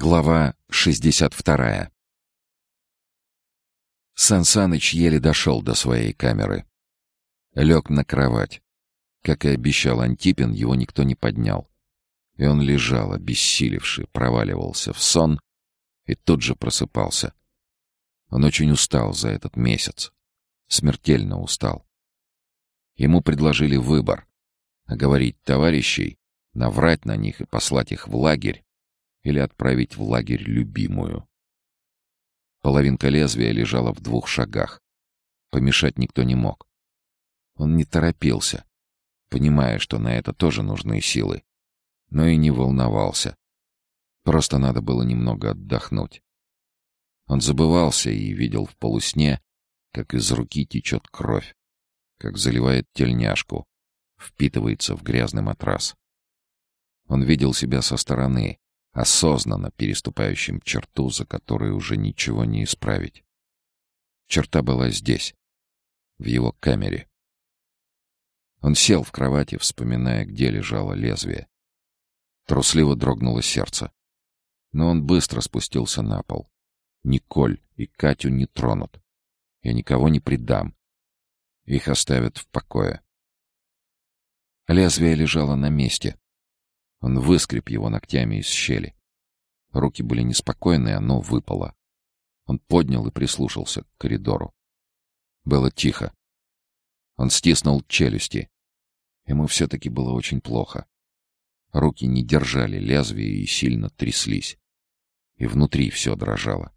Глава 62 Сансаныч еле дошел до своей камеры. Лег на кровать. Как и обещал Антипин, его никто не поднял. И он лежал, обессилевший, проваливался в сон и тут же просыпался. Он очень устал за этот месяц. Смертельно устал. Ему предложили выбор — оговорить товарищей, наврать на них и послать их в лагерь, или отправить в лагерь любимую. Половинка лезвия лежала в двух шагах. Помешать никто не мог. Он не торопился, понимая, что на это тоже нужны силы, но и не волновался. Просто надо было немного отдохнуть. Он забывался и видел в полусне, как из руки течет кровь, как заливает тельняшку, впитывается в грязный матрас. Он видел себя со стороны, осознанно переступающим черту, за которой уже ничего не исправить. Черта была здесь, в его камере. Он сел в кровати, вспоминая, где лежало лезвие. Трусливо дрогнуло сердце. Но он быстро спустился на пол. Николь и Катю не тронут. Я никого не предам. Их оставят в покое. Лезвие лежало на месте, он выскреб его ногтями из щели. Руки были неспокойные, оно выпало. Он поднял и прислушался к коридору. Было тихо. Он стиснул челюсти. Ему все-таки было очень плохо. Руки не держали лезвие и сильно тряслись. И внутри все дрожало.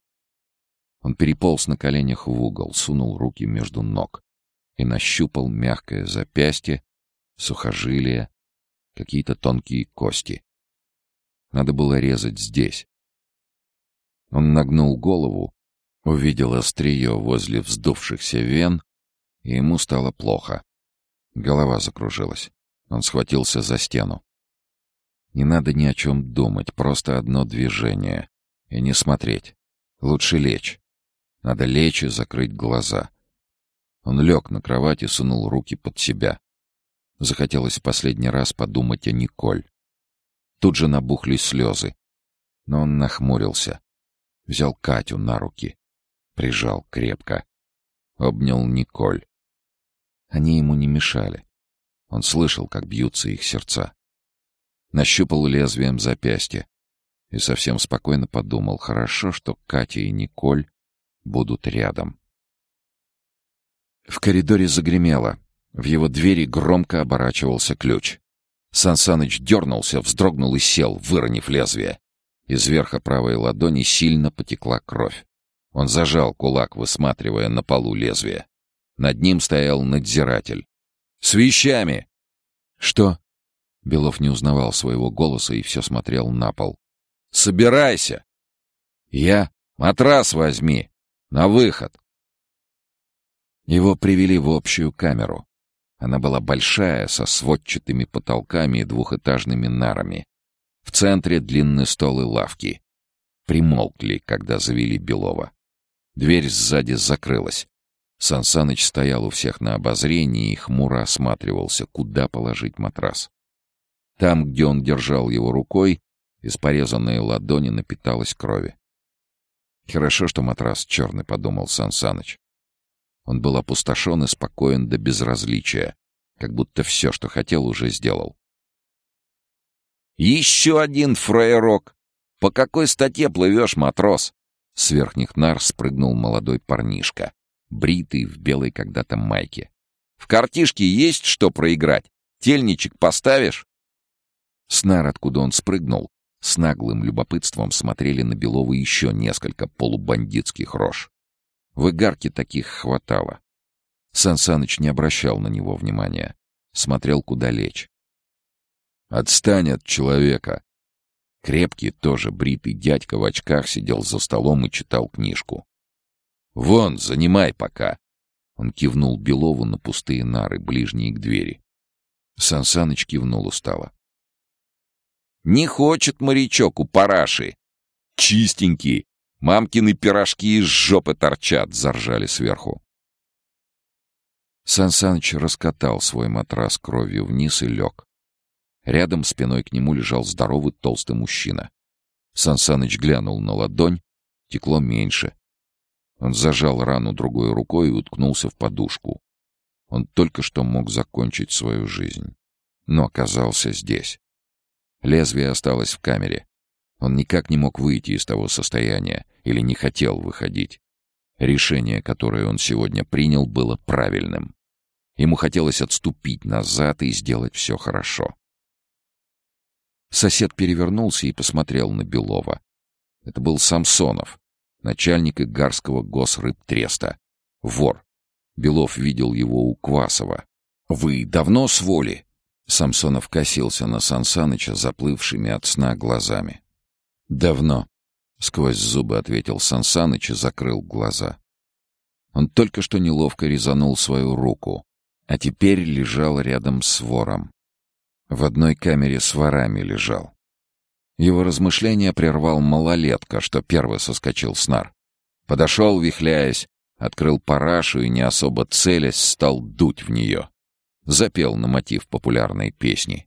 Он переполз на коленях в угол, сунул руки между ног и нащупал мягкое запястье, сухожилие, какие-то тонкие кости. Надо было резать здесь. Он нагнул голову, увидел острие возле вздувшихся вен, и ему стало плохо. Голова закружилась. Он схватился за стену. Не надо ни о чем думать, просто одно движение. И не смотреть. Лучше лечь. Надо лечь и закрыть глаза. Он лег на кровать и сунул руки под себя. Захотелось в последний раз подумать о Николь. Тут же набухлись слезы. Но он нахмурился. Взял Катю на руки. Прижал крепко. Обнял Николь. Они ему не мешали. Он слышал, как бьются их сердца. Нащупал лезвием запястье. И совсем спокойно подумал, хорошо, что Катя и Николь будут рядом. В коридоре загремело. В его двери громко оборачивался ключ. Сансаныч дернулся, вздрогнул и сел, выронив лезвие. Из верха правой ладони сильно потекла кровь. Он зажал кулак, высматривая на полу лезвие. Над ним стоял надзиратель. «С вещами!» «Что?» Белов не узнавал своего голоса и все смотрел на пол. «Собирайся!» «Я? Матрас возьми! На выход!» Его привели в общую камеру. Она была большая, со сводчатыми потолками и двухэтажными нарами. В центре длинный стол и лавки. Примолкли, когда завели Белова. Дверь сзади закрылась. Сансаныч стоял у всех на обозрении и хмуро осматривался, куда положить матрас. Там, где он держал его рукой, из порезанной ладони напиталась крови. «Хорошо, что матрас черный», — подумал Сансаныч. Он был опустошен и спокоен до безразличия, как будто все, что хотел, уже сделал. «Еще один фраерок! По какой статье плывешь, матрос?» С верхних нар спрыгнул молодой парнишка, бритый в белой когда-то майке. «В картишке есть что проиграть? Тельничек поставишь?» С нар, откуда он спрыгнул, с наглым любопытством смотрели на Белова еще несколько полубандитских рож. В Игарке таких хватало. Сан Саныч не обращал на него внимания. Смотрел, куда лечь. «Отстань от человека!» Крепкий, тоже бритый дядька в очках сидел за столом и читал книжку. «Вон, занимай пока!» Он кивнул Белову на пустые нары, ближние к двери. Сан Саныч кивнул устало. «Не хочет морячок у параши! Чистенький! Мамкины пирожки из жопы торчат!» — заржали сверху. Сан Саныч раскатал свой матрас кровью вниз и лег. Рядом спиной к нему лежал здоровый толстый мужчина. Сансаныч глянул на ладонь, текло меньше. Он зажал рану другой рукой и уткнулся в подушку. Он только что мог закончить свою жизнь, но оказался здесь. Лезвие осталось в камере. Он никак не мог выйти из того состояния или не хотел выходить. Решение, которое он сегодня принял, было правильным. Ему хотелось отступить назад и сделать все хорошо. Сосед перевернулся и посмотрел на Белова. Это был Самсонов, начальник Игарского госрыбтреста. Вор. Белов видел его у Квасова. «Вы давно с воли?» Самсонов косился на Сансаныча заплывшими от сна глазами. «Давно», — сквозь зубы ответил Сансаныч и закрыл глаза. Он только что неловко резанул свою руку, а теперь лежал рядом с вором. В одной камере с ворами лежал. Его размышления прервал малолетка, что первый соскочил с нар. Подошел, вихляясь, открыл парашу и, не особо целясь, стал дуть в нее. Запел на мотив популярной песни.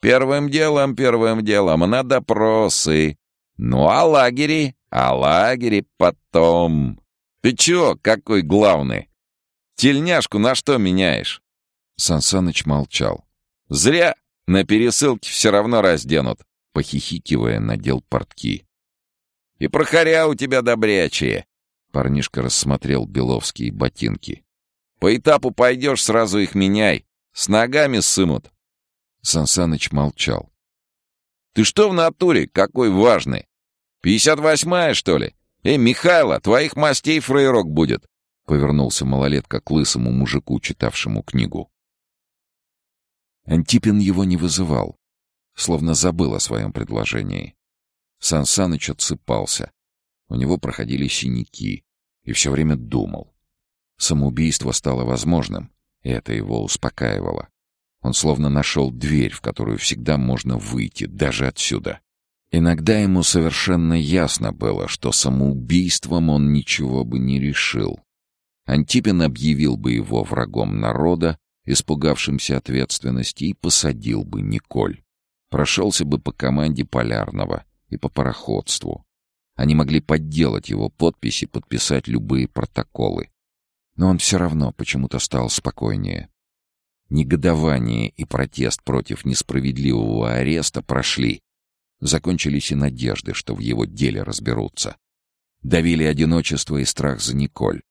«Первым делом, первым делом на допросы, ну, а лагери? А лагери потом. Ты чё, какой главный? Тельняшку на что меняешь? Сансаныч молчал. Зря. На пересылке все равно разденут. Похихикивая, надел портки. И прохоря у тебя добрячие. Парнишка рассмотрел беловские ботинки. По этапу пойдешь, сразу их меняй. С ногами сымут. Сансаныч молчал. Ты что в натуре? Какой важный? Пятьдесят восьмая, что ли? Эй, Михайло, твоих мастей фрейрок будет!» Повернулся малолетка к лысому мужику, читавшему книгу. Антипин его не вызывал, словно забыл о своем предложении. Сан Саныч отсыпался. У него проходили синяки, и все время думал. Самоубийство стало возможным, и это его успокаивало. Он словно нашел дверь, в которую всегда можно выйти, даже отсюда. Иногда ему совершенно ясно было, что самоубийством он ничего бы не решил. Антипин объявил бы его врагом народа, испугавшимся ответственности, и посадил бы Николь. Прошелся бы по команде Полярного и по пароходству. Они могли подделать его подписи, подписать любые протоколы. Но он все равно почему-то стал спокойнее. Негодование и протест против несправедливого ареста прошли. Закончились и надежды, что в его деле разберутся. Давили одиночество и страх за Николь.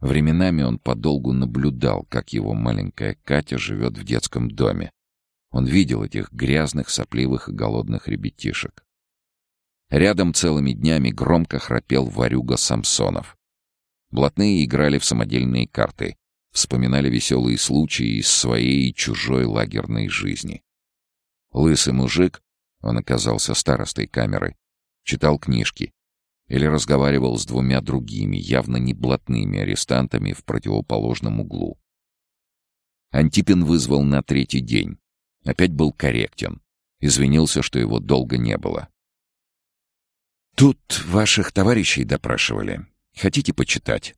Временами он подолгу наблюдал, как его маленькая Катя живет в детском доме. Он видел этих грязных, сопливых и голодных ребятишек. Рядом целыми днями громко храпел Варюга Самсонов. Блатные играли в самодельные карты, вспоминали веселые случаи из своей и чужой лагерной жизни. Лысый мужик, он оказался старостой камеры, читал книжки или разговаривал с двумя другими, явно не блатными арестантами в противоположном углу. Антипин вызвал на третий день. Опять был корректен. Извинился, что его долго не было. «Тут ваших товарищей допрашивали. Хотите почитать?»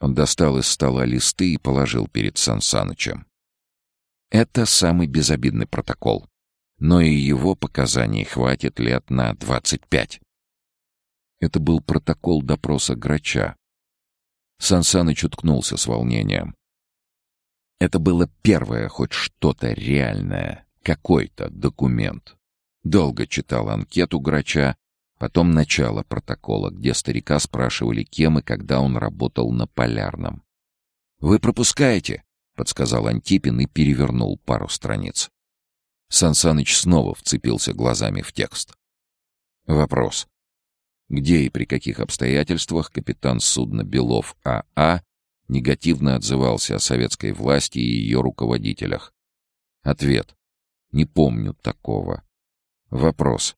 Он достал из стола листы и положил перед Сансанычем. Это самый безобидный протокол. Но и его показаний хватит лет на двадцать пять. Это был протокол допроса Грача. Сансаныч уткнулся с волнением. Это было первое хоть что-то реальное, какой-то документ. Долго читал анкету Грача, Потом начало протокола, где старика спрашивали, кем и когда он работал на Полярном. «Вы пропускаете», — подсказал Антипин и перевернул пару страниц. Сансаныч снова вцепился глазами в текст. Вопрос. Где и при каких обстоятельствах капитан судна Белов А.А. А негативно отзывался о советской власти и ее руководителях? Ответ. Не помню такого. Вопрос.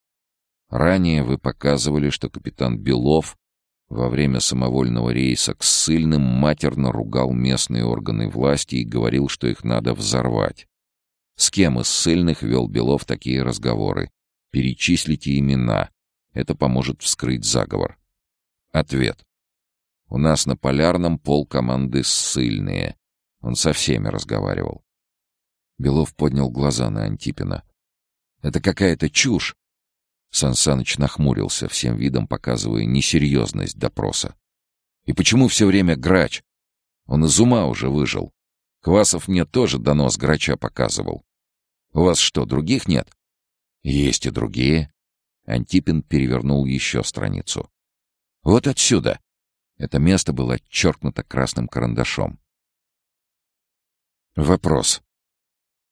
Ранее вы показывали, что капитан Белов во время самовольного рейса к ссыльным матерно ругал местные органы власти и говорил, что их надо взорвать. С кем из ссыльных вел Белов такие разговоры? Перечислите имена. Это поможет вскрыть заговор. Ответ. У нас на Полярном пол команды ссыльные. Он со всеми разговаривал. Белов поднял глаза на Антипина. «Это какая-то чушь. Сансаныч нахмурился, всем видом показывая несерьезность допроса. «И почему все время грач? Он из ума уже выжил. Квасов мне тоже донос грача показывал. У вас что, других нет?» «Есть и другие». Антипин перевернул еще страницу. «Вот отсюда». Это место было отчеркнуто красным карандашом. Вопрос.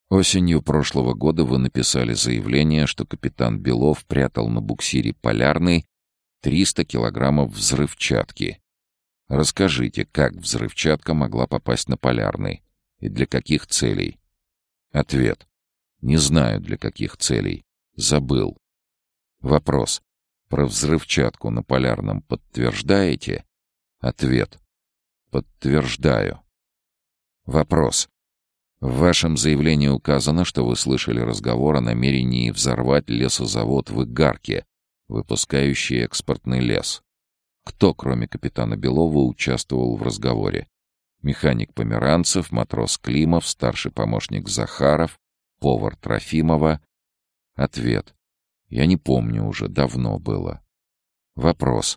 Осенью прошлого года вы написали заявление, что капитан Белов прятал на буксире «Полярный» 300 килограммов взрывчатки. Расскажите, как взрывчатка могла попасть на «Полярный» и для каких целей? Ответ. Не знаю, для каких целей. Забыл. Вопрос. Про взрывчатку на «Полярном» подтверждаете? Ответ. Подтверждаю. Вопрос. В вашем заявлении указано, что вы слышали разговор о намерении взорвать лесозавод в Игарке, выпускающий экспортный лес. Кто, кроме капитана Белова, участвовал в разговоре? Механик Померанцев, матрос Климов, старший помощник Захаров, повар Трофимова. Ответ. Я не помню уже, давно было. Вопрос.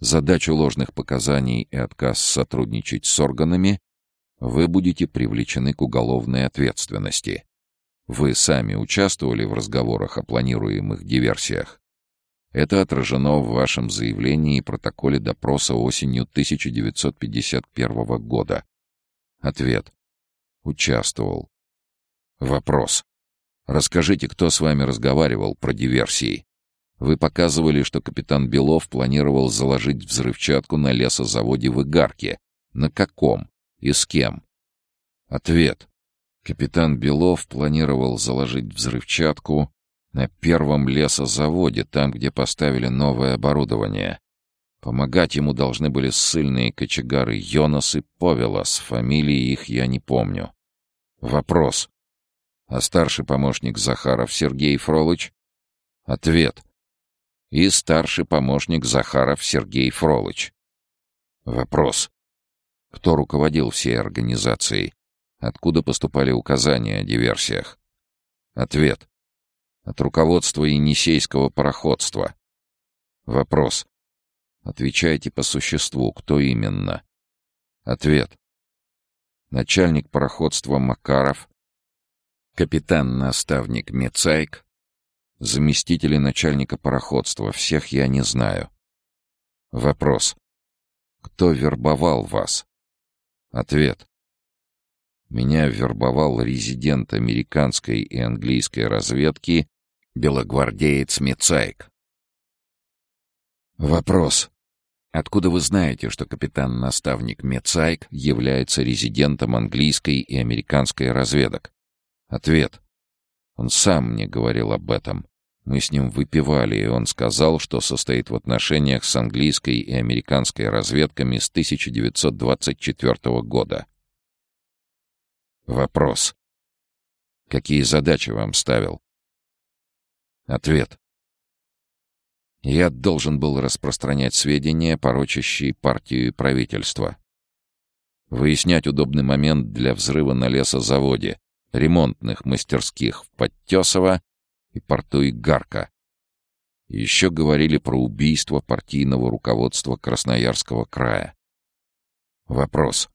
Задачу ложных показаний и отказ сотрудничать с органами вы будете привлечены к уголовной ответственности. Вы сами участвовали в разговорах о планируемых диверсиях. Это отражено в вашем заявлении и протоколе допроса осенью 1951 года. Ответ. Участвовал. Вопрос. Расскажите, кто с вами разговаривал про диверсии? Вы показывали, что капитан Белов планировал заложить взрывчатку на лесозаводе в Игарке. На каком? И с кем? Ответ. Капитан Белов планировал заложить взрывчатку на первом лесозаводе, там, где поставили новое оборудование. Помогать ему должны были ссыльные кочегары Йонас и Повелос, фамилии их я не помню. Вопрос. А старший помощник Захаров Сергей Фролыч? Ответ. И старший помощник Захаров Сергей Фролыч. Вопрос. Кто руководил всей организацией? Откуда поступали указания о диверсиях? Ответ. От руководства Енисейского пароходства. Вопрос. Отвечайте по существу, кто именно? Ответ. Начальник пароходства Макаров, капитан-наставник Мецайк, заместители начальника пароходства, всех я не знаю. Вопрос. Кто вербовал вас? Ответ. Меня вербовал резидент американской и английской разведки белогвардеец Мецайк. Вопрос. Откуда вы знаете, что капитан-наставник Мецайк является резидентом английской и американской разведок? Ответ. Он сам мне говорил об этом. Мы с ним выпивали, и он сказал, что состоит в отношениях с английской и американской разведками с 1924 года. Вопрос. Какие задачи вам ставил? Ответ. Я должен был распространять сведения, порочащие партию и правительство. Выяснять удобный момент для взрыва на лесозаводе, ремонтных мастерских в Подтесово и порту Игарка. Еще говорили про убийство партийного руководства Красноярского края. Вопрос.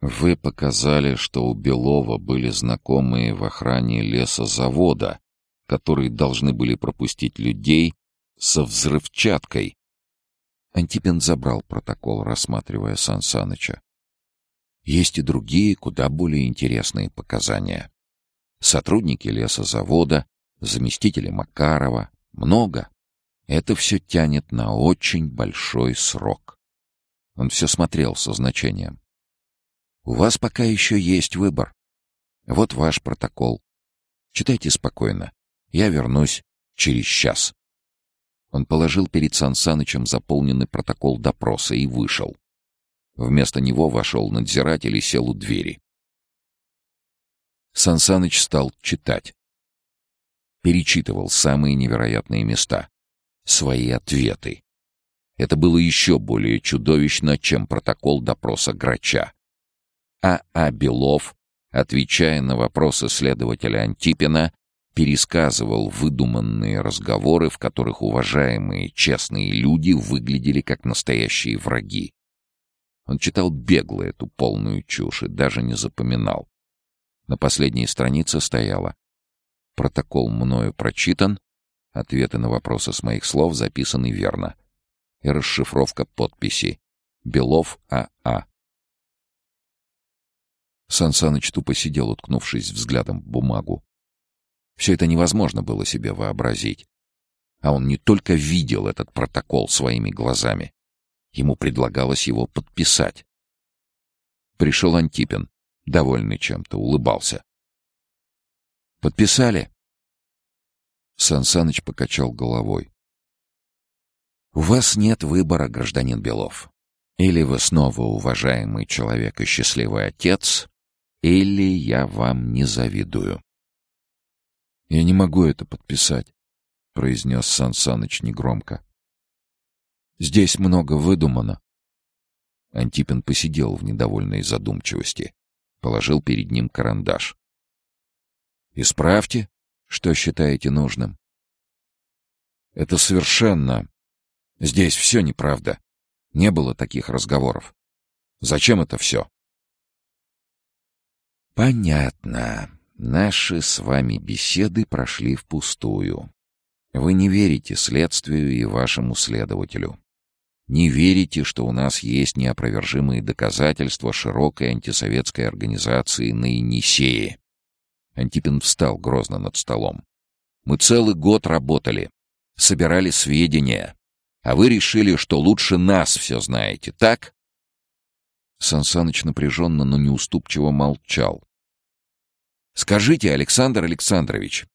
Вы показали, что у Белова были знакомые в охране лесозавода, которые должны были пропустить людей со взрывчаткой. Антипин забрал протокол, рассматривая Сансаныча. Есть и другие, куда более интересные показания. Сотрудники лесозавода, заместители Макарова. Много. Это все тянет на очень большой срок. Он все смотрел со значением. У вас пока еще есть выбор. Вот ваш протокол. Читайте спокойно. Я вернусь через час. Он положил перед Сансанычем заполненный протокол допроса и вышел. Вместо него вошел надзиратель и сел у двери. Сансаныч стал читать перечитывал самые невероятные места, свои ответы. Это было еще более чудовищно, чем протокол допроса Грача. А. А. Белов, отвечая на вопросы следователя Антипина, пересказывал выдуманные разговоры, в которых уважаемые честные люди выглядели как настоящие враги. Он читал бегло эту полную чушь и даже не запоминал. На последней странице стояло «Протокол мною прочитан, ответы на вопросы с моих слов записаны верно» и расшифровка подписи «Белов А.А». Сансаныч тупо сидел, уткнувшись взглядом в бумагу. Все это невозможно было себе вообразить. А он не только видел этот протокол своими глазами. Ему предлагалось его подписать. Пришел Антипин, довольный чем-то, улыбался. «Подписали?» Сансаныч покачал головой. «У вас нет выбора, гражданин Белов. Или вы снова уважаемый человек и счастливый отец, или я вам не завидую». «Я не могу это подписать», — произнес Сансаныч негромко. «Здесь много выдумано». Антипин посидел в недовольной задумчивости. Положил перед ним карандаш. «Исправьте, что считаете нужным». «Это совершенно... Здесь все неправда. Не было таких разговоров. Зачем это все?» «Понятно», Наши с вами беседы прошли впустую. Вы не верите следствию и вашему следователю. Не верите, что у нас есть неопровержимые доказательства широкой антисоветской организации на Енисее. Антипин встал грозно над столом. Мы целый год работали, собирали сведения, а вы решили, что лучше нас все знаете, так? Сансаныч напряженно, но неуступчиво молчал. Скажите, Александр Александрович,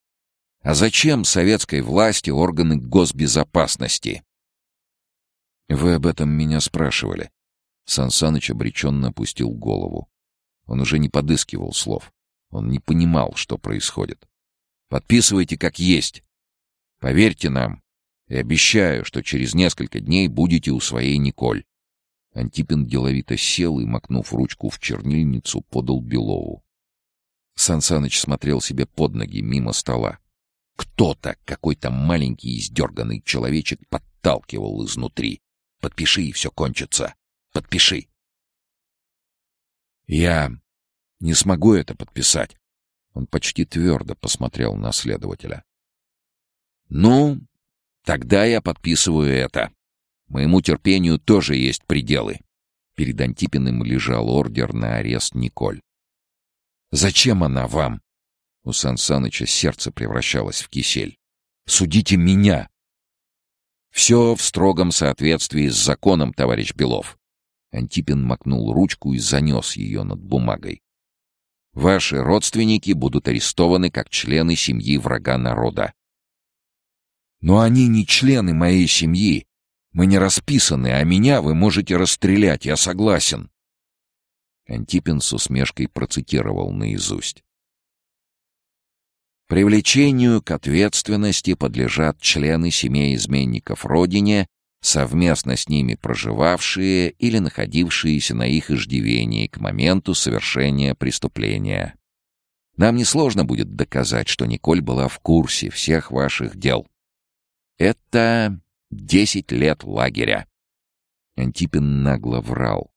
а зачем советской власти органы госбезопасности? Вы об этом меня спрашивали. Сансаныч обреченно опустил голову. Он уже не подыскивал слов. Он не понимал, что происходит. Подписывайте как есть. Поверьте нам. И обещаю, что через несколько дней будете у своей Николь. Антипин деловито сел и, макнув ручку в чернильницу, подал Белову. Сансаныч смотрел себе под ноги мимо стола. Кто-то, какой-то маленький издерганный человечек подталкивал изнутри. «Подпиши, и все кончится. Подпиши!» «Я не смогу это подписать!» Он почти твердо посмотрел на следователя. «Ну, тогда я подписываю это. Моему терпению тоже есть пределы». Перед Антипиным лежал ордер на арест Николь. Зачем она вам?» У Сансаныча сердце превращалось в кисель. «Судите меня!» «Все в строгом соответствии с законом, товарищ Белов». Антипин макнул ручку и занес ее над бумагой. «Ваши родственники будут арестованы как члены семьи врага народа». «Но они не члены моей семьи. Мы не расписаны, а меня вы можете расстрелять, я согласен». Антипин с усмешкой процитировал наизусть. Привлечению к ответственности подлежат члены семей изменников Родине, совместно с ними проживавшие или находившиеся на их иждивении к моменту совершения преступления. Нам несложно будет доказать, что Николь была в курсе всех ваших дел. Это десять лет лагеря. Антипин нагло врал.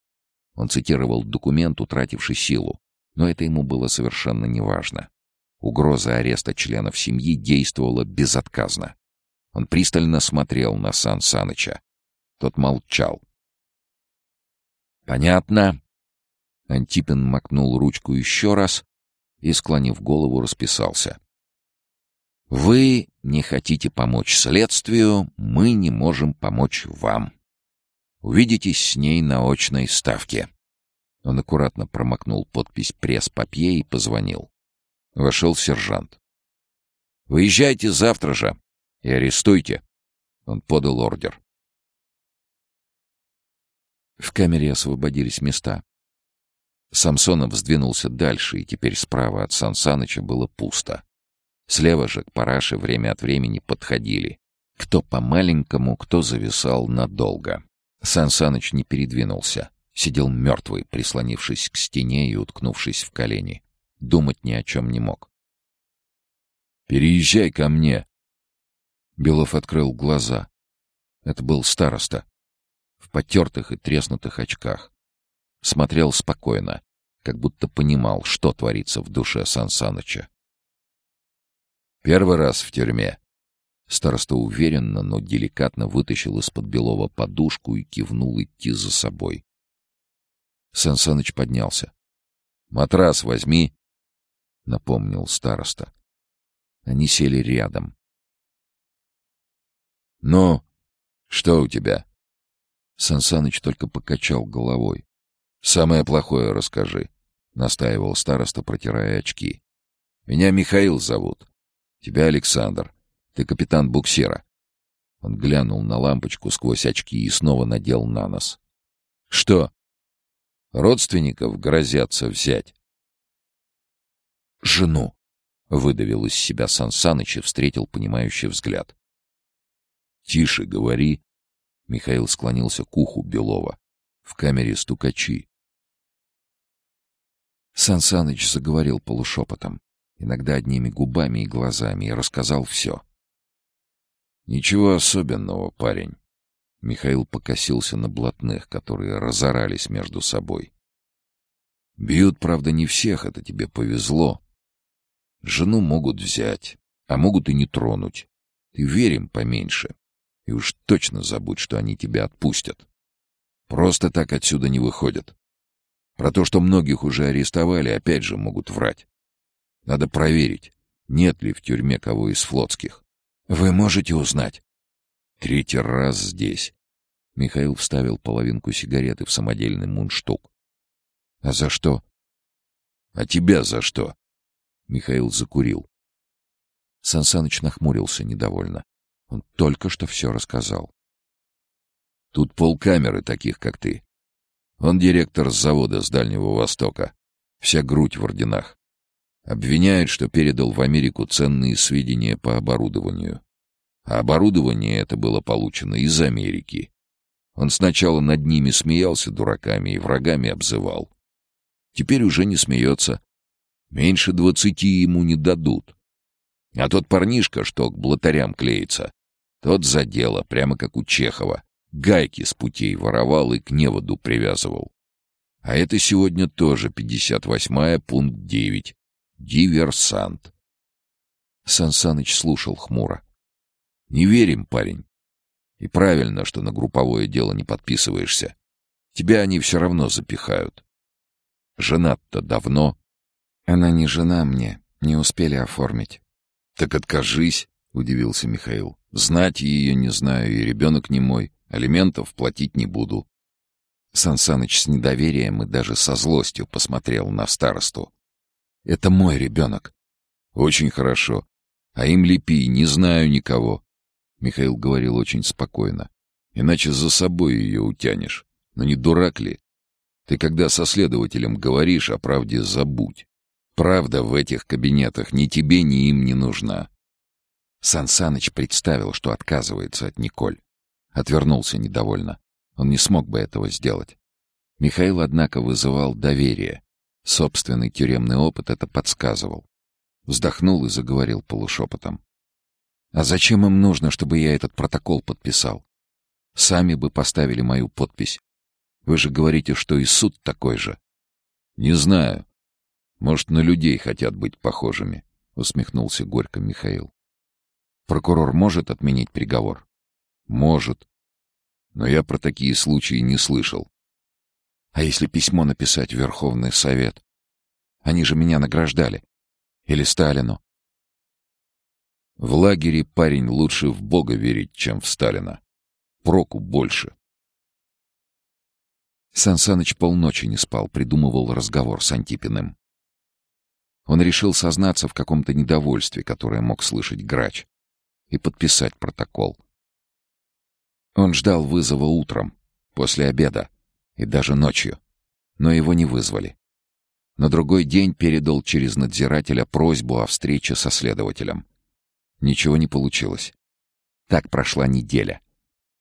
Он цитировал документ, утративший силу, но это ему было совершенно неважно. Угроза ареста членов семьи действовала безотказно. Он пристально смотрел на Сан Саныча. Тот молчал. «Понятно». Антипин макнул ручку еще раз и, склонив голову, расписался. «Вы не хотите помочь следствию, мы не можем помочь вам. Увидитесь с ней на очной ставке». Он аккуратно промокнул подпись пресс-папье и позвонил. Вошел сержант. «Выезжайте завтра же и арестуйте». Он подал ордер. В камере освободились места. Самсонов сдвинулся дальше, и теперь справа от Сансаныча было пусто. Слева же к параше время от времени подходили. Кто по-маленькому, кто зависал надолго. Сан Саныч не передвинулся. Сидел мертвый, прислонившись к стене и уткнувшись в колени. Думать ни о чем не мог. Переезжай ко мне!» Белов открыл глаза. Это был староста. В потертых и треснутых очках. Смотрел спокойно, как будто понимал, что творится в душе Сан Саныча. «Первый раз в тюрьме». Староста уверенно, но деликатно вытащил из-под Белова подушку и кивнул идти за собой. Сан Саныч поднялся. «Матрас возьми», — напомнил староста. Они сели рядом. «Ну, что у тебя?» Сансаныч только покачал головой. «Самое плохое расскажи», — настаивал староста, протирая очки. «Меня Михаил зовут. Тебя Александр. Ты капитан буксира». Он глянул на лампочку сквозь очки и снова надел на нос. «Что?» «Родственников грозятся взять». «Жену», — выдавил из себя Сансаныч и встретил понимающий взгляд. «Тише говори», — Михаил склонился к уху Белова. «В камере стукачи». Сансаныч заговорил полушепотом, иногда одними губами и глазами, и рассказал все. «Ничего особенного, парень». Михаил покосился на блатных, которые разорались между собой. «Бьют, правда, не всех, это тебе повезло. Жену могут взять, а могут и не тронуть. Ты верим поменьше. И уж точно забудь, что они тебя отпустят. Просто так отсюда не выходят. Про то, что многих уже арестовали, опять же могут врать. Надо проверить, нет ли в тюрьме кого из флотских. Вы можете узнать. Третий раз здесь. Михаил вставил половинку сигареты в самодельный мундштук. А за что? А тебя за что? Михаил закурил. Сансаныч нахмурился недовольно. Он только что все рассказал. Тут полкамеры таких, как ты. Он директор завода с Дальнего Востока. Вся грудь в орденах. Обвиняет, что передал в Америку ценные сведения по оборудованию. А оборудование это было получено из Америки. Он сначала над ними смеялся дураками и врагами обзывал. Теперь уже не смеется. Меньше двадцати ему не дадут. А тот парнишка, что к блатарям клеится, тот за дело, прямо как у Чехова. Гайки с путей воровал и к неводу привязывал. А это сегодня тоже 58-я, пункт 9. Диверсант. Сансаныч слушал хмуро. «Не верим, парень. И правильно, что на групповое дело не подписываешься. Тебя они все равно запихают. Женат-то давно». «Она не жена мне, не успели оформить». «Так откажись», — удивился Михаил. Знать ее не знаю, и ребенок не мой. Алиментов платить не буду. Сансаныч с недоверием и даже со злостью посмотрел на старосту. «Это мой ребенок». «Очень хорошо. А им лепи, не знаю никого». Михаил говорил очень спокойно. «Иначе за собой ее утянешь. Но не дурак ли? Ты когда со следователем говоришь, о правде забудь. Правда в этих кабинетах ни тебе, ни им не нужна. Сан Саныч представил, что отказывается от Николь. Отвернулся недовольно. Он не смог бы этого сделать. Михаил, однако, вызывал доверие. Собственный тюремный опыт это подсказывал. Вздохнул и заговорил полушепотом. «А зачем им нужно, чтобы я этот протокол подписал? Сами бы поставили мою подпись. Вы же говорите, что и суд такой же». «Не знаю. Может, на людей хотят быть похожими», — усмехнулся горько Михаил. Прокурор может отменить приговор? Может. Но я про такие случаи не слышал. А если письмо написать в Верховный Совет? Они же меня награждали. Или Сталину? В лагере парень лучше в Бога верить, чем в Сталина. Проку больше. Сансаныч полночи не спал, придумывал разговор с Антипиным. Он решил сознаться в каком-то недовольстве, которое мог слышать грач и подписать протокол. Он ждал вызова утром, после обеда и даже ночью, но его не вызвали. На другой день передал через надзирателя просьбу о встрече со следователем. Ничего не получилось. Так прошла неделя.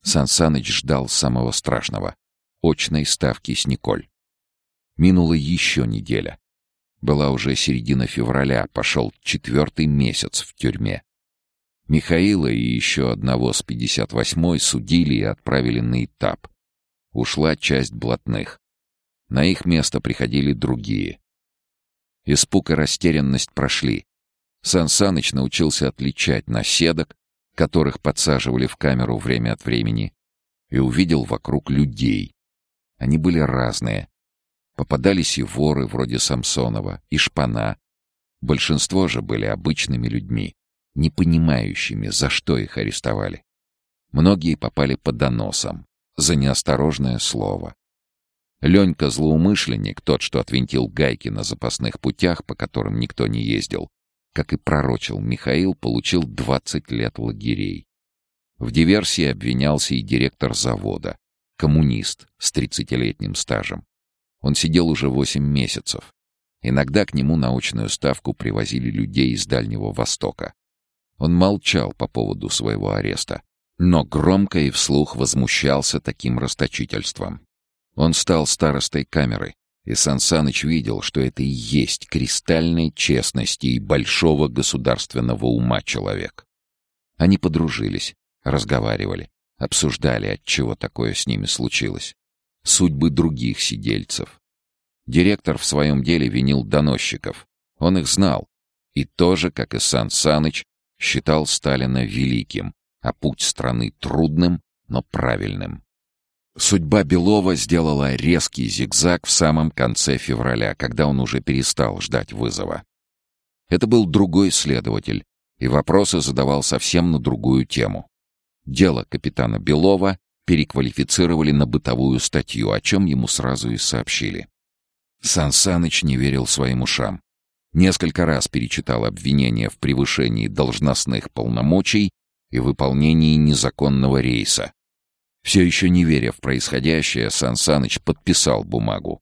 Сансаныч ждал самого страшного — очной ставки с Николь. Минула еще неделя. Была уже середина февраля, пошел четвертый месяц в тюрьме. Михаила и еще одного с 58-й судили и отправили на этап. Ушла часть блатных. На их место приходили другие. Испуг и растерянность прошли. Сан Саныч научился отличать наседок, которых подсаживали в камеру время от времени, и увидел вокруг людей. Они были разные. Попадались и воры вроде Самсонова, и Шпана. Большинство же были обычными людьми, не понимающими, за что их арестовали. Многие попали по доносам, за неосторожное слово. Ленька злоумышленник, тот, что отвинтил гайки на запасных путях, по которым никто не ездил, как и пророчил Михаил, получил 20 лет лагерей. В диверсии обвинялся и директор завода, коммунист с 30-летним стажем. Он сидел уже 8 месяцев. Иногда к нему на очную ставку привозили людей из Дальнего Востока. Он молчал по поводу своего ареста, но громко и вслух возмущался таким расточительством. Он стал старостой камеры, и Сан Саныч видел, что это и есть кристальной честности и большого государственного ума человек. Они подружились, разговаривали, обсуждали, от чего такое с ними случилось. Судьбы других сидельцев. Директор в своем деле винил доносчиков. Он их знал. И тоже, как и Сан считал Сталина великим, а путь страны трудным, но правильным. Судьба Белова сделала резкий зигзаг в самом конце февраля, когда он уже перестал ждать вызова. Это был другой следователь, и вопросы задавал совсем на другую тему. Дело капитана Белова переквалифицировали на бытовую статью, о чем ему сразу и сообщили. Сан Саныч не верил своим ушам. Несколько раз перечитал обвинения в превышении должностных полномочий и выполнении незаконного рейса, все еще не веря в происходящее, Сан подписал бумагу.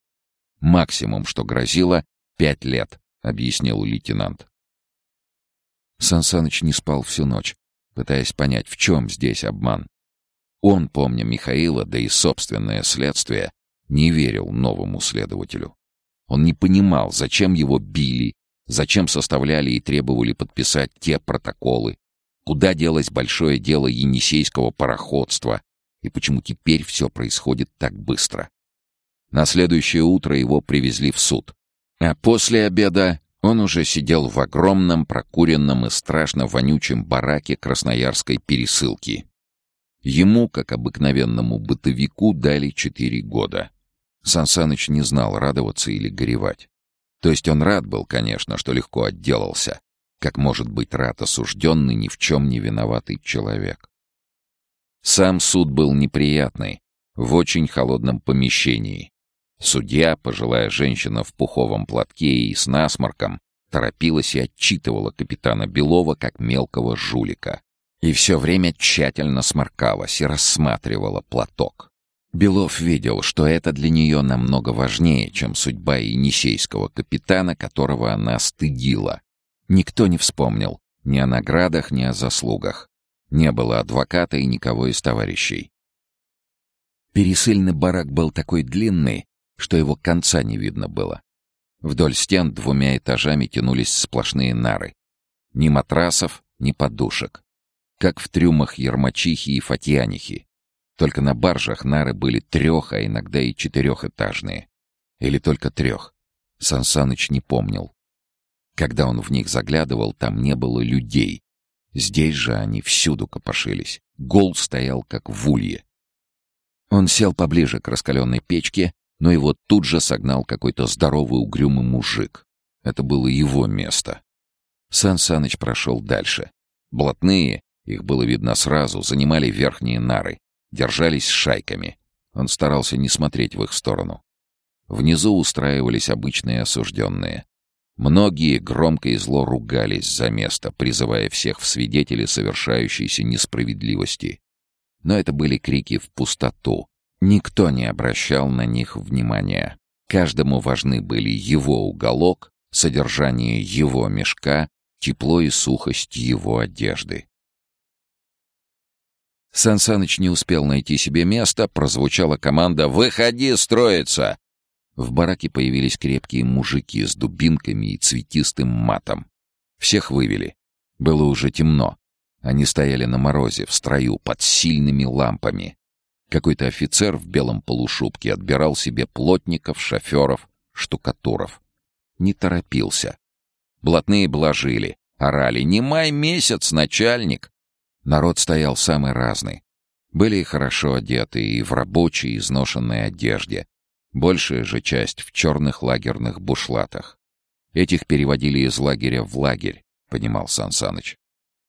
«Максимум, что грозило, пять лет», — объяснил лейтенант. Сан не спал всю ночь, пытаясь понять, в чем здесь обман. Он, помня Михаила, да и собственное следствие, не верил новому следователю. Он не понимал, зачем его били, зачем составляли и требовали подписать те протоколы, куда делось большое дело енисейского пароходства, и почему теперь все происходит так быстро. На следующее утро его привезли в суд. А после обеда он уже сидел в огромном, прокуренном и страшно вонючем бараке красноярской пересылки. Ему, как обыкновенному бытовику, дали четыре года. Сансаныч не знал, радоваться или горевать. То есть он рад был, конечно, что легко отделался. Как может быть рад осужденный ни в чем не виноватый человек? Сам суд был неприятный, в очень холодном помещении. Судья, пожилая женщина в пуховом платке и с насморком, торопилась и отчитывала капитана Белова как мелкого жулика. И все время тщательно сморкалась и рассматривала платок. Белов видел, что это для нее намного важнее, чем судьба енисейского капитана, которого она стыдила. Никто не вспомнил ни о наградах, ни о заслугах. Не было адвоката и никого из товарищей. Пересыльный барак был такой длинный, что его конца не видно было. Вдоль стен двумя этажами тянулись сплошные нары. Ни матрасов, ни подушек. Как в трюмах Ермачихи и Фатьянихи. Только на баржах нары были трех, а иногда и четырехэтажные. Или только трех. Сансаныч не помнил. Когда он в них заглядывал, там не было людей, Здесь же они всюду копошились. Гол стоял, как в улье. Он сел поближе к раскаленной печке, но его тут же согнал какой-то здоровый угрюмый мужик. Это было его место. Сан Саныч прошел дальше. Блатные, их было видно сразу, занимали верхние нары, держались шайками. Он старался не смотреть в их сторону. Внизу устраивались обычные осужденные. Многие громко и зло ругались за место, призывая всех в свидетели совершающейся несправедливости. Но это были крики в пустоту. Никто не обращал на них внимания. Каждому важны были его уголок, содержание его мешка, тепло и сухость его одежды. Сансаныч не успел найти себе места, прозвучала команда «Выходи строиться!». В бараке появились крепкие мужики с дубинками и цветистым матом. Всех вывели. Было уже темно. Они стояли на морозе, в строю, под сильными лампами. Какой-то офицер в белом полушубке отбирал себе плотников, шоферов, штукатуров. Не торопился. Блатные блажили, орали «Не май месяц, начальник!» Народ стоял самый разный. Были и хорошо одеты, и в рабочей, изношенной одежде. Большая же часть в черных лагерных бушлатах. Этих переводили из лагеря в лагерь, понимал Сансаныч.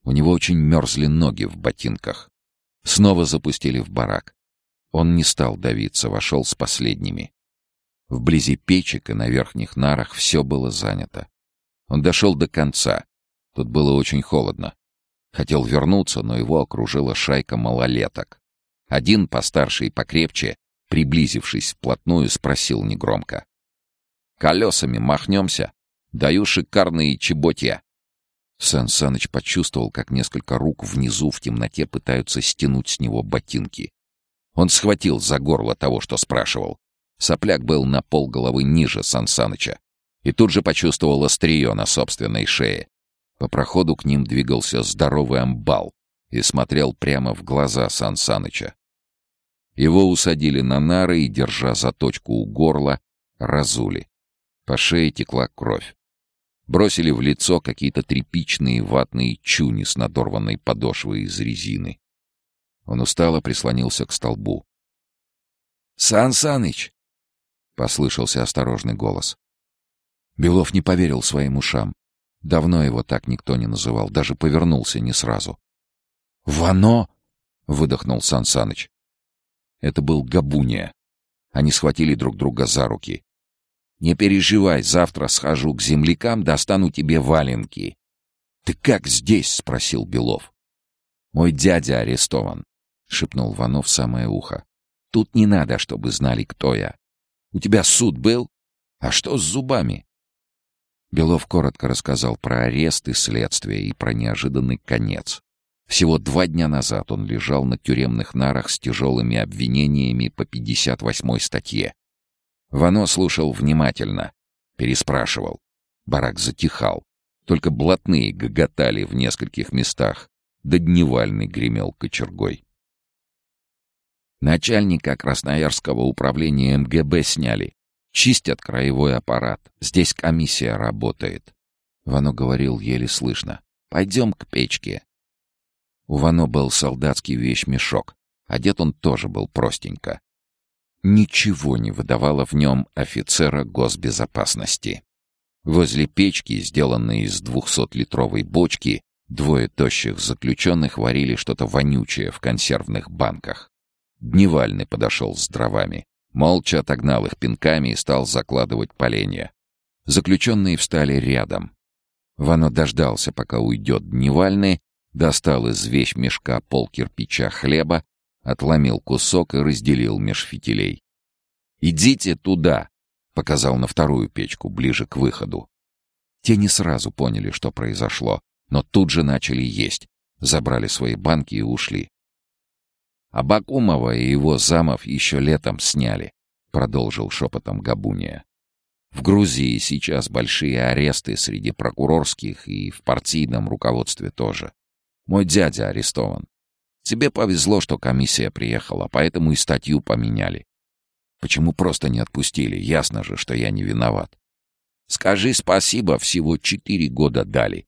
У него очень мерзли ноги в ботинках. Снова запустили в барак. Он не стал давиться, вошел с последними. Вблизи печек и на верхних нарах все было занято. Он дошел до конца. Тут было очень холодно. Хотел вернуться, но его окружила шайка малолеток. Один, постарше и покрепче, приблизившись вплотную, спросил негромко. «Колесами махнемся? Даю шикарные чеботья». Сан Саныч почувствовал, как несколько рук внизу в темноте пытаются стянуть с него ботинки. Он схватил за горло того, что спрашивал. Сопляк был на пол головы ниже Сан Саныча и тут же почувствовал острие на собственной шее. По проходу к ним двигался здоровый амбал и смотрел прямо в глаза Сан Саныча. Его усадили на нары и, держа заточку у горла, разули. По шее текла кровь. Бросили в лицо какие-то тряпичные ватные чуни с надорванной подошвой из резины. Он устало прислонился к столбу. «Сан Саныч!» — послышался осторожный голос. Белов не поверил своим ушам. Давно его так никто не называл, даже повернулся не сразу. «Вано!» — выдохнул Сан. Это был Габуния. Они схватили друг друга за руки. «Не переживай, завтра схожу к землякам, достану тебе валенки». «Ты как здесь?» — спросил Белов. «Мой дядя арестован», — шепнул Вано в самое ухо. «Тут не надо, чтобы знали, кто я. У тебя суд был? А что с зубами?» Белов коротко рассказал про арест и следствие и про неожиданный конец. Всего два дня назад он лежал на тюремных нарах с тяжелыми обвинениями по 58-й статье. Вано слушал внимательно, переспрашивал. Барак затихал. Только блатные гоготали в нескольких местах, да дневальный гремел кочергой. Начальника Красноярского управления МГБ сняли. Чистят краевой аппарат. Здесь комиссия работает. Вано говорил еле слышно. Пойдем к печке. У Вано был солдатский вещмешок. Одет он тоже был простенько. Ничего не выдавало в нем офицера госбезопасности. Возле печки, сделанной из двухсотлитровой бочки, двое тощих заключенных варили что-то вонючее в консервных банках. Дневальный подошел с дровами. Молча отогнал их пинками и стал закладывать поленья. Заключенные встали рядом. Вано дождался, пока уйдет дневальный, достал из вещмешка пол кирпича хлеба, отломил кусок и разделил меж фитилей. «Идите туда!» — показал на вторую печку, ближе к выходу. Те не сразу поняли, что произошло, но тут же начали есть, забрали свои банки и ушли. Абакумова и его замов еще летом сняли, продолжил шепотом Габуния. В Грузии сейчас большие аресты среди прокурорских и в партийном руководстве тоже. Мой дядя арестован. Тебе повезло, что комиссия приехала, поэтому и статью поменяли. Почему просто не отпустили? Ясно же, что я не виноват. Скажи спасибо, всего четыре года дали.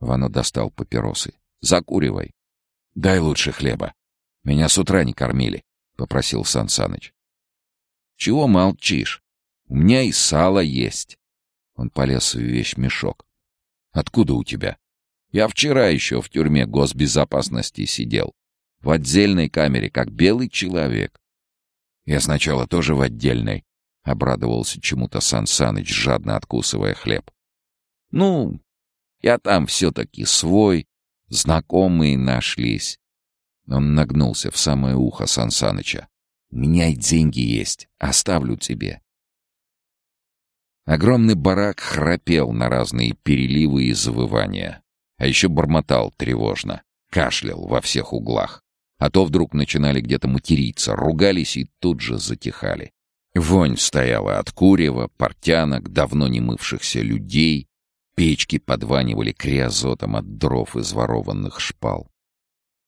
Вано достал папиросы. Закуривай. Дай лучше хлеба. Меня с утра не кормили, — попросил Сан Саныч. Чего молчишь? У меня и сало есть. Он полез в вещмешок. Откуда у тебя? Я вчера еще в тюрьме госбезопасности сидел. В отдельной камере, как белый человек. Я сначала тоже в отдельной, — обрадовался чему-то Сан Саныч, жадно откусывая хлеб. Ну, я там все-таки свой, знакомые нашлись. Он нагнулся в самое ухо Сансаныча. «У меня и деньги есть. Оставлю тебе». Огромный барак храпел на разные переливы и завывания. А еще бормотал тревожно, кашлял во всех углах. А то вдруг начинали где-то материться, ругались и тут же затихали. Вонь стояла от курева, портянок, давно не мывшихся людей. Печки подванивали криозотом от дров из ворованных шпал. —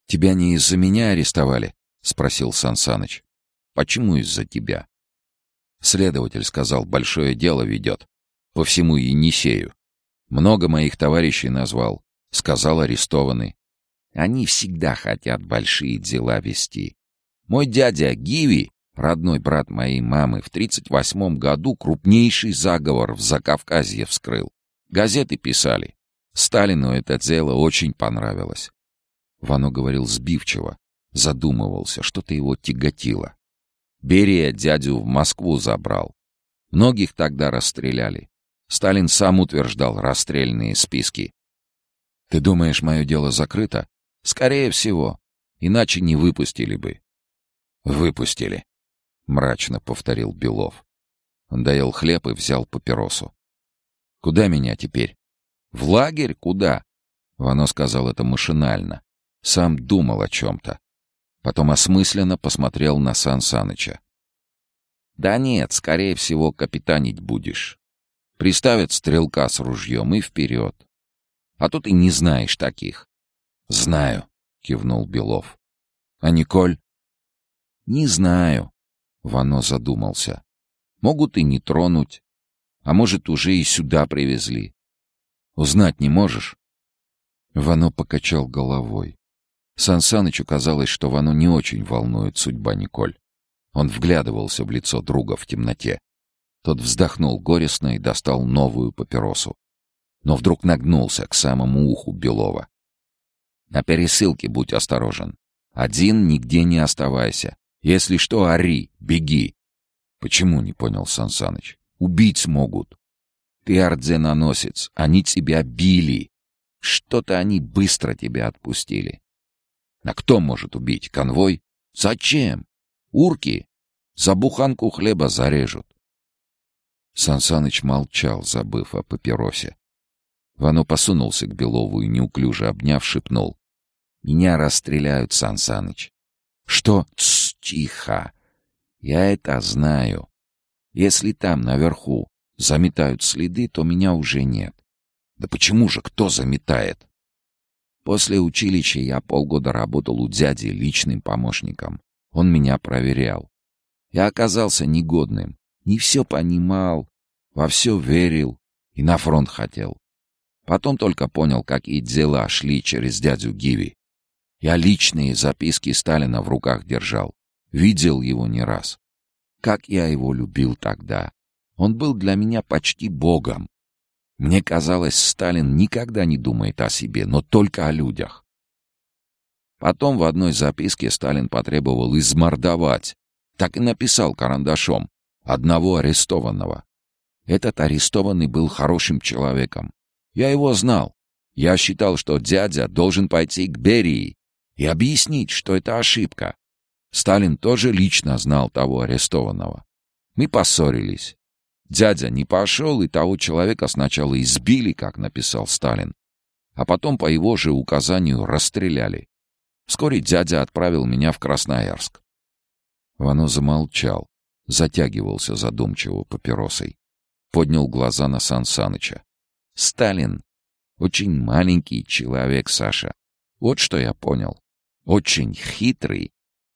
Тебя не из-за меня арестовали? — спросил Сансаныч. — Почему из-за тебя? Следователь сказал, большое дело ведет. По всему Енисею. Много моих товарищей назвал. Сказал арестованы. Они всегда хотят большие дела вести. Мой дядя Гиви Родной брат моей мамы в 38 году крупнейший заговор в Закавказье вскрыл. Газеты писали. Сталину это дело очень понравилось. Вано говорил сбивчиво, задумывался, что-то его тяготило. Берия дядю в Москву забрал. Многих тогда расстреляли. Сталин сам утверждал расстрельные списки. «Ты думаешь, мое дело закрыто?» «Скорее всего. Иначе не выпустили бы». «Выпустили», — мрачно повторил Белов. Он доел хлеб и взял папиросу. «Куда меня теперь?» «В лагерь? Куда?» Вано сказал это машинально. Сам думал о чем-то. Потом осмысленно посмотрел на Сан Саныча. «Да нет, скорее всего, капитанить будешь. Приставят стрелка с ружьем и вперед. А тут и не знаешь таких». «Знаю», — кивнул Белов. «А Николь?» «Не знаю», Вано задумался. Могут и не тронуть. А может, уже и сюда привезли. Узнать не можешь? Вано покачал головой. Сан казалось, что Вано не очень волнует судьба Николь. Он вглядывался в лицо друга в темноте. Тот вздохнул горестно и достал новую папиросу. Но вдруг нагнулся к самому уху Белова. «На пересылке будь осторожен. Один нигде не оставайся. Если что, ори, беги. Почему, не понял Сансаныч. Убить смогут. Ты орденоносец, они тебя били. Что-то они быстро тебя отпустили. А кто может убить? Конвой? Зачем? Урки? За буханку хлеба зарежут. Сансаныч молчал, забыв о папиросе. Вано посунулся к Белову и, неуклюже обняв, шепнул. «Меня расстреляют, Сансаныч». «Что?» Тс Тихо. Я это знаю. Если там, наверху, заметают следы, то меня уже нет. Да почему же, кто заметает? После училища я полгода работал у дяди личным помощником. Он меня проверял. Я оказался негодным, не все понимал, во все верил и на фронт хотел. Потом только понял, какие дела шли через дядю Гиви. Я личные записки Сталина в руках держал. Видел его не раз. Как я его любил тогда. Он был для меня почти богом. Мне казалось, Сталин никогда не думает о себе, но только о людях. Потом в одной записке Сталин потребовал измордовать. Так и написал карандашом. Одного арестованного. Этот арестованный был хорошим человеком. Я его знал. Я считал, что дядя должен пойти к Берии и объяснить, что это ошибка. Сталин тоже лично знал того арестованного. Мы поссорились. Дядя не пошел, и того человека сначала избили, как написал Сталин, а потом по его же указанию расстреляли. Вскоре дядя отправил меня в Красноярск. Вано замолчал, затягивался задумчиво папиросой. Поднял глаза на Сан Саныча. «Сталин — очень маленький человек, Саша. Вот что я понял. Очень хитрый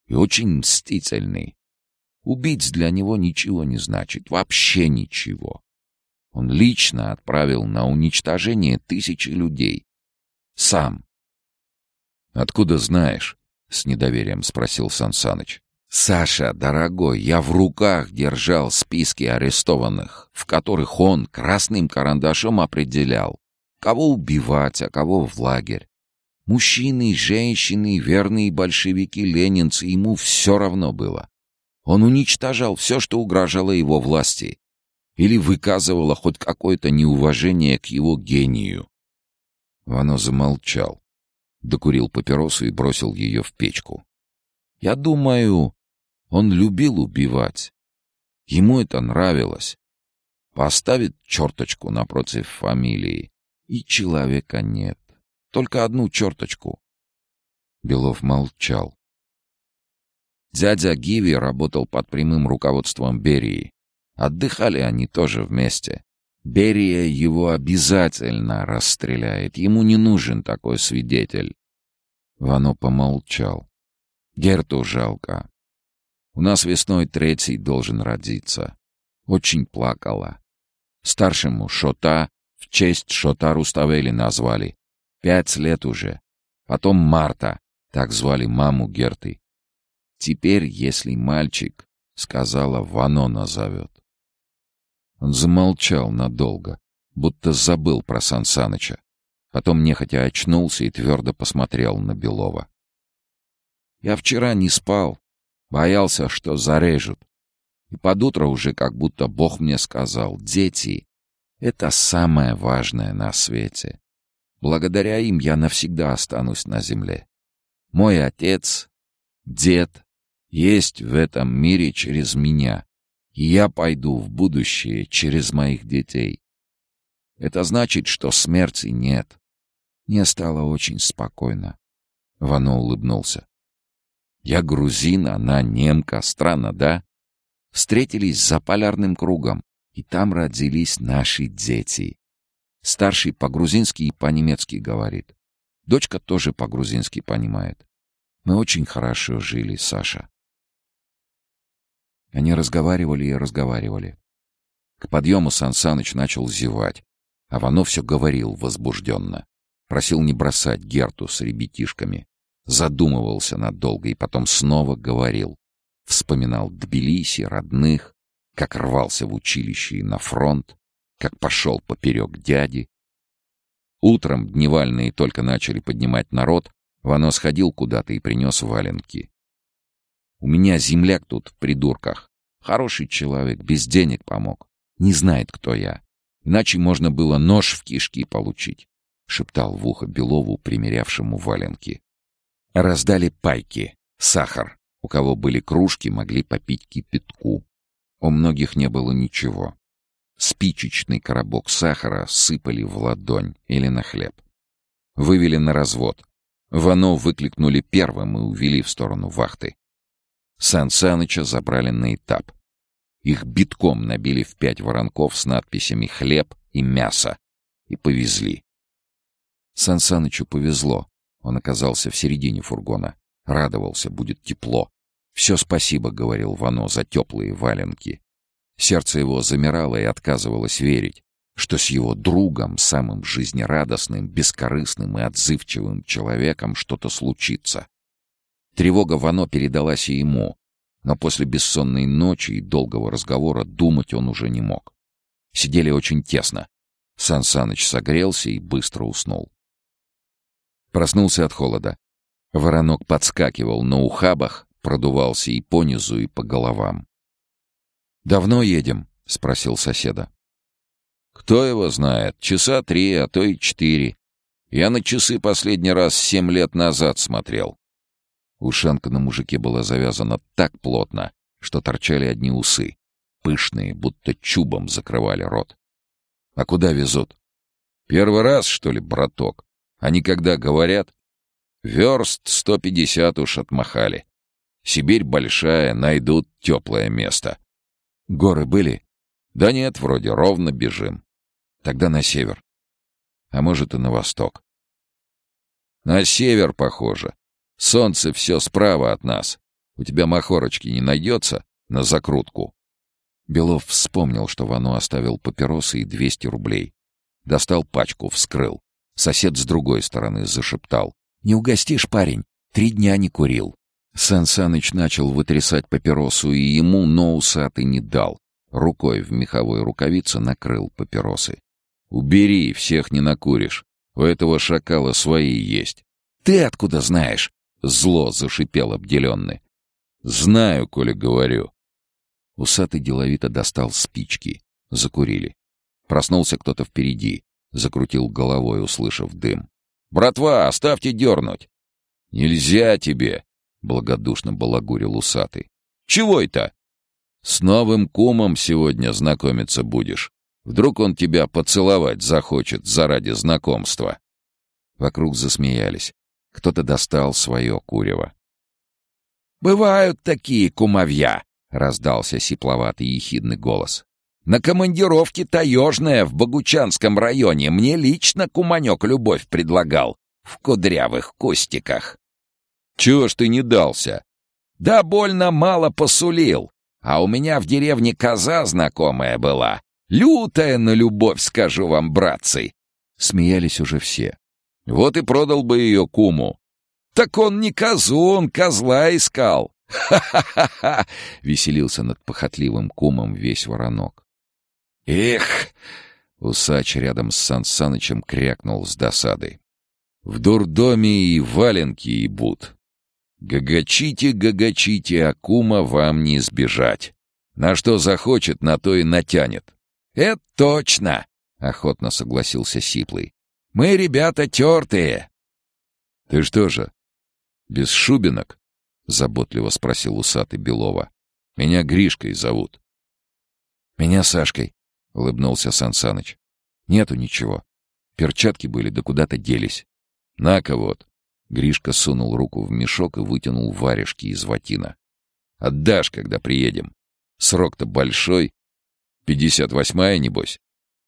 и очень мстительный. Убить для него ничего не значит, вообще ничего. Он лично отправил на уничтожение тысячи людей. Сам. «Откуда знаешь?» — с недоверием спросил Сансаныч. «Саша, дорогой, я в руках держал списки арестованных, в которых он красным карандашом определял, кого убивать, а кого в лагерь. Мужчины, женщины, верные большевики-ленинцы, ему все равно было. Он уничтожал все, что угрожало его власти. Или выказывало хоть какое-то неуважение к его гению. Вано замолчал, докурил папиросу и бросил ее в печку. Я думаю, он любил убивать. Ему это нравилось. Поставит черточку напротив фамилии, и человека нет. Только одну черточку. Белов молчал. Дядя Гиви работал под прямым руководством Берии. Отдыхали они тоже вместе. Берия его обязательно расстреляет. Ему не нужен такой свидетель. Вано помолчал. Герту жалко. У нас весной третий должен родиться. Очень плакала. Старшему Шота в честь Шота Руставели назвали. Пять лет уже. Потом Марта, так звали маму Герты. Теперь, если мальчик, сказала, Вано назовет. Он замолчал надолго, будто забыл про Сан Саныча. Потом нехотя очнулся и твердо посмотрел на Белова. «Я вчера не спал, боялся, что зарежут. И под утро уже как будто Бог мне сказал, дети — это самое важное на свете. Благодаря им я навсегда останусь на земле. Мой отец, дед, есть в этом мире через меня, и я пойду в будущее через моих детей. Это значит, что смерти нет. Мне стало очень спокойно. Вано улыбнулся. Я грузин, она немка. Странно, да? Встретились за полярным кругом, и там родились наши дети. Старший по-грузински и по-немецки говорит. Дочка тоже по-грузински понимает. Мы очень хорошо жили, Саша. Они разговаривали и разговаривали. К подъему Сан Саныч начал зевать, а Вано все говорил возбужденно. Просил не бросать Герту с ребятишками. Задумывался надолго и потом снова говорил. Вспоминал Тбилиси, родных, как рвался в училище и на фронт, как пошел поперек дяди. Утром дневальные только начали поднимать народ, Вано сходил куда-то и принес валенки. У меня земляк тут в придурках. Хороший человек, без денег помог. Не знает, кто я. Иначе можно было нож в кишки получить», — шептал в ухо Белову, примерявшему валенки. Раздали пайки, сахар. У кого были кружки, могли попить кипятку. У многих не было ничего. Спичечный коробок сахара сыпали в ладонь или на хлеб. Вывели на развод. Вано выкликнули первым и увели в сторону вахты. Сан Саныча забрали на этап. Их битком набили в пять воронков с надписями «Хлеб» и «Мясо» и повезли. Сан Санычу повезло. Он оказался в середине фургона. Радовался, будет тепло. «Все спасибо», — говорил Вано, — «за теплые валенки». Сердце его замирало и отказывалось верить, что с его другом, самым жизнерадостным, бескорыстным и отзывчивым человеком что-то случится. Тревога Вано передалась и ему, но после бессонной ночи и долгого разговора думать он уже не мог. Сидели очень тесно. Сан Саныч согрелся и быстро уснул. Проснулся от холода. Воронок подскакивал на ухабах, продувался и по низу, и по головам. «Давно едем?» — спросил соседа. «Кто его знает? Часа три, а то и четыре. Я на часы последний раз семь лет назад смотрел. Ушанка на мужике была завязана так плотно, что торчали одни усы. Пышные, будто чубом закрывали рот. «А куда везут?» «Первый раз, что ли, браток? Они когда говорят?» «Верст сто пятьдесят уж отмахали. Сибирь большая, найдут теплое место». «Горы были?» «Да нет, вроде ровно бежим». «Тогда на север. А может, и на восток». «На север, похоже. Солнце все справа от нас. У тебя махорочки не найдется на закрутку?» Белов вспомнил, что Вану оставил папиросы и 200 рублей. Достал пачку, вскрыл. Сосед с другой стороны зашептал. «Не угостишь, парень? Три дня не курил». Сан Саныч начал вытрясать папиросу, и ему, но усатый не дал. Рукой в меховой рукавице накрыл папиросы. «Убери, всех не накуришь. У этого шакала свои есть». «Ты откуда знаешь?» Зло зашипел обделенный. «Знаю, коли говорю». Усатый деловито достал спички. Закурили. Проснулся кто-то впереди. Закрутил головой, услышав дым. «Братва, оставьте дернуть!» «Нельзя тебе!» — благодушно балагурил усатый. «Чего это?» «С новым кумом сегодня знакомиться будешь. Вдруг он тебя поцеловать захочет заради знакомства». Вокруг засмеялись. Кто-то достал свое курево. «Бывают такие кумовья», — раздался сипловатый ехидный голос. «На командировке таежная в Богучанском районе мне лично куманек любовь предлагал в кудрявых кустиках». «Чего ж ты не дался?» «Да больно мало посулил, а у меня в деревне коза знакомая была. Лютая на любовь, скажу вам, братцы!» Смеялись уже все. «Вот и продал бы ее куму». «Так он не козу, он козла искал!» «Ха-ха-ха-ха!» — веселился над похотливым кумом весь воронок. «Эх!» — усач рядом с Сан Санычем крякнул с досадой. «В дурдоме и валенки ебут. Гагачите, гагачите, а кума вам не сбежать. На что захочет, на то и натянет». «Это точно!» — охотно согласился Сиплый. «Мы ребята тертые!» «Ты что же, без шубинок?» — заботливо спросил усатый Белова. «Меня Гришкой зовут». «Меня Сашкой», — улыбнулся Сансаныч. «Нету ничего. Перчатки были, да куда-то делись». «На-ка вот». Гришка сунул руку в мешок и вытянул варежки из ватина. «Отдашь, когда приедем. Срок-то большой. Пятьдесят восьмая, небось?»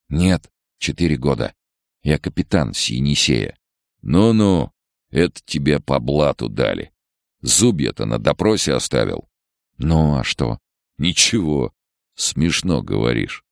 «Нет, четыре года. Я капитан с Енисея». «Ну-ну, это тебе по блату дали. Зубья-то на допросе оставил». «Ну, а что?» «Ничего. Смешно говоришь.